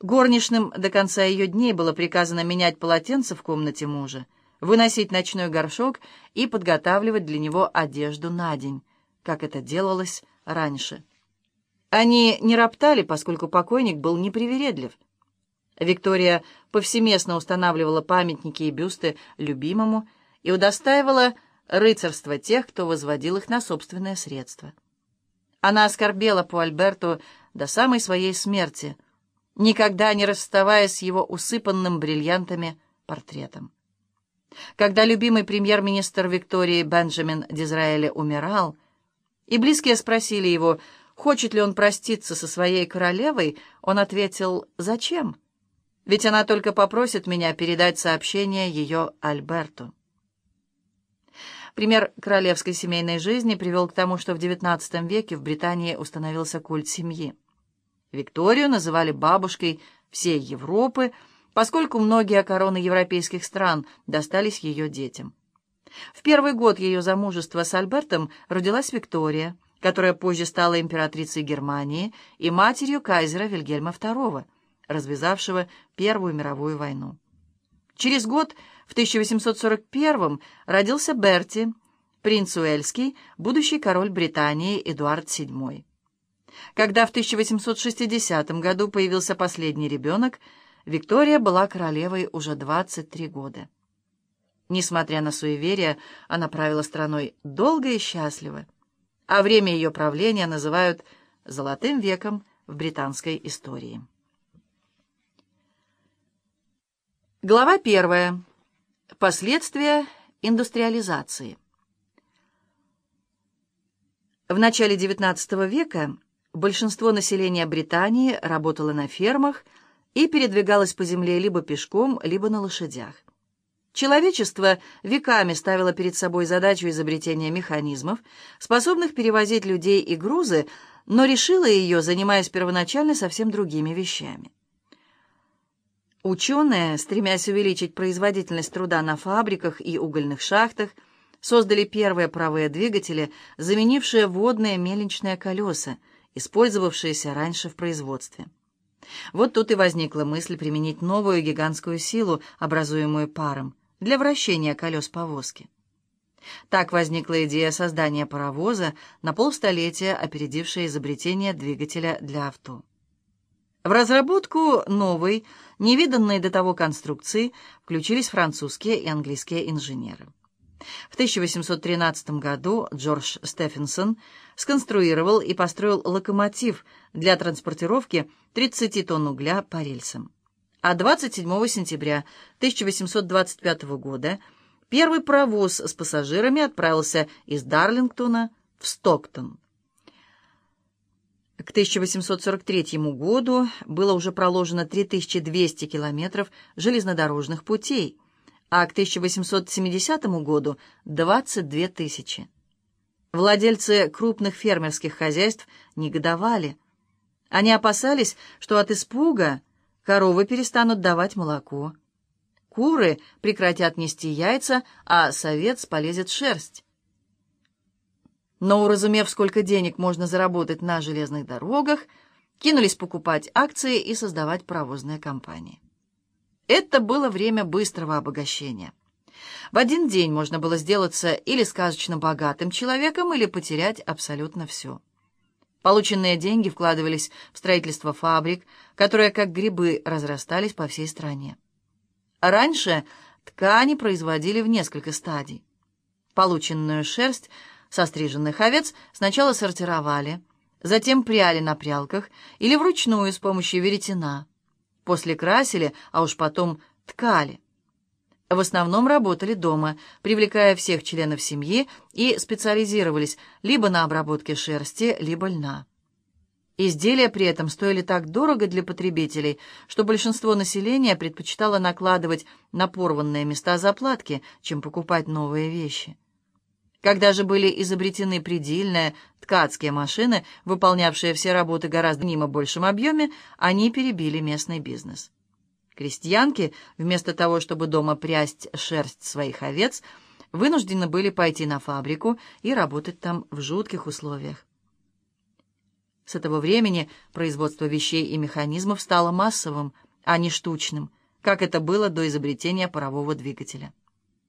Горничным до конца ее дней было приказано менять полотенце в комнате мужа, выносить ночной горшок и подготавливать для него одежду на день, как это делалось раньше. Они не роптали, поскольку покойник был непривередлив. Виктория повсеместно устанавливала памятники и бюсты любимому и удостаивала рыцарства тех, кто возводил их на собственные средства. Она оскорбела по Альберту до самой своей смерти, никогда не расставаясь с его усыпанным бриллиантами портретом. Когда любимый премьер-министр Виктории Бенджамин Дизраэля умирал, и близкие спросили его, хочет ли он проститься со своей королевой, он ответил «Зачем? Ведь она только попросит меня передать сообщение ее Альберту». Пример королевской семейной жизни привел к тому, что в XIX веке в Британии установился культ семьи. Викторию называли бабушкой всей Европы, поскольку многие короны европейских стран достались ее детям. В первый год ее замужества с Альбертом родилась Виктория, которая позже стала императрицей Германии и матерью кайзера Вильгельма II, развязавшего Первую мировую войну. Через год, в 1841 родился Берти, принц Уэльский, будущий король Британии Эдуард VII. Когда в 1860 году появился последний ребенок, Виктория была королевой уже 23 года. Несмотря на суеверие, она правила страной долго и счастливо, а время ее правления называют «золотым веком» в британской истории. Глава первая. Последствия индустриализации. В начале XIX века большинство населения Британии работало на фермах и передвигалось по земле либо пешком, либо на лошадях. Человечество веками ставило перед собой задачу изобретения механизмов, способных перевозить людей и грузы, но решило ее, занимаясь первоначально совсем другими вещами. Ученые, стремясь увеличить производительность труда на фабриках и угольных шахтах, создали первые паровые двигатели, заменившие водные мельничные колеса, использовавшиеся раньше в производстве. Вот тут и возникла мысль применить новую гигантскую силу, образуемую паром, для вращения колес повозки. Так возникла идея создания паровоза, на полстолетия опередившая изобретение двигателя для авто. В разработку новой, невиданной до того конструкции включились французские и английские инженеры. В 1813 году Джордж Стефенсон сконструировал и построил локомотив для транспортировки 30 тонн угля по рельсам. А 27 сентября 1825 года первый паровоз с пассажирами отправился из Дарлингтона в Стоктон. К 1843 году было уже проложено 3200 километров железнодорожных путей, а к 1870 году – 22 тысячи. Владельцы крупных фермерских хозяйств негодовали. Они опасались, что от испуга коровы перестанут давать молоко. Куры прекратят нести яйца, а совет полезет шерсть. Но, уразумев, сколько денег можно заработать на железных дорогах, кинулись покупать акции и создавать паровозные компании. Это было время быстрого обогащения. В один день можно было сделаться или сказочно богатым человеком, или потерять абсолютно все. Полученные деньги вкладывались в строительство фабрик, которые как грибы разрастались по всей стране. Раньше ткани производили в несколько стадий. Полученную шерсть – Состриженных овец сначала сортировали, затем пряли на прялках или вручную с помощью веретена. После красили, а уж потом ткали. В основном работали дома, привлекая всех членов семьи и специализировались либо на обработке шерсти, либо льна. Изделия при этом стоили так дорого для потребителей, что большинство населения предпочитало накладывать на порванные места заплатки, чем покупать новые вещи. Когда же были изобретены предельные ткацкие машины, выполнявшие все работы гораздо мимо большем объеме, они перебили местный бизнес. Крестьянки, вместо того, чтобы дома прясть шерсть своих овец, вынуждены были пойти на фабрику и работать там в жутких условиях. С этого времени производство вещей и механизмов стало массовым, а не штучным, как это было до изобретения парового двигателя.